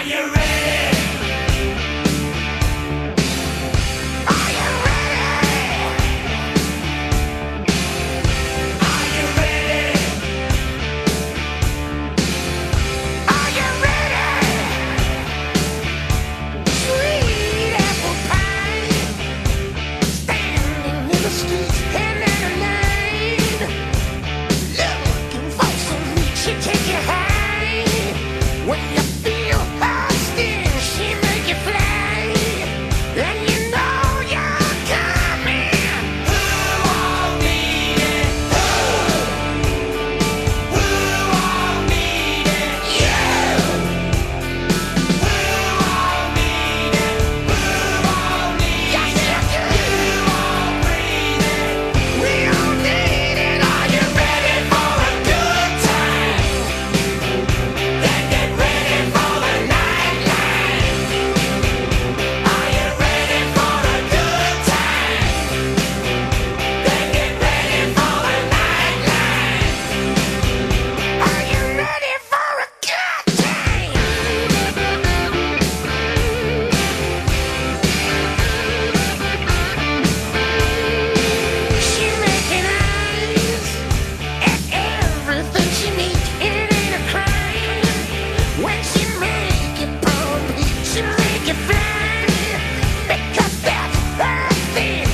Are you ready? see.